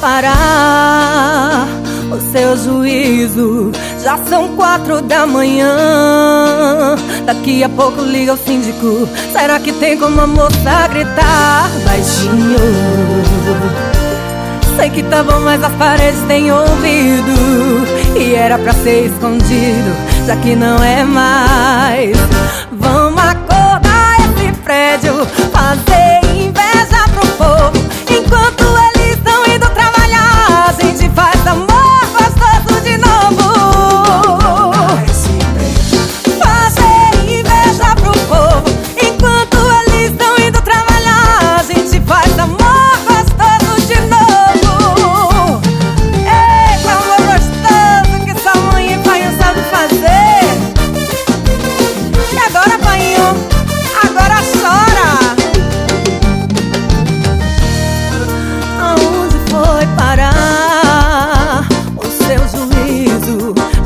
parar o seu juízo. Já são quatro da manhã. Daqui a pouco liga o síndico. Será que tem como a moça gritar baixinho? Sei que tá bom, mas as paredes têm ouvido. E era pra ser escondido, já que não é mais. Vamos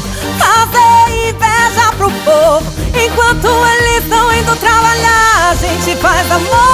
Fazer inveja pro povo. Enquanto eles estão indo trabalhar, a gente faz amor.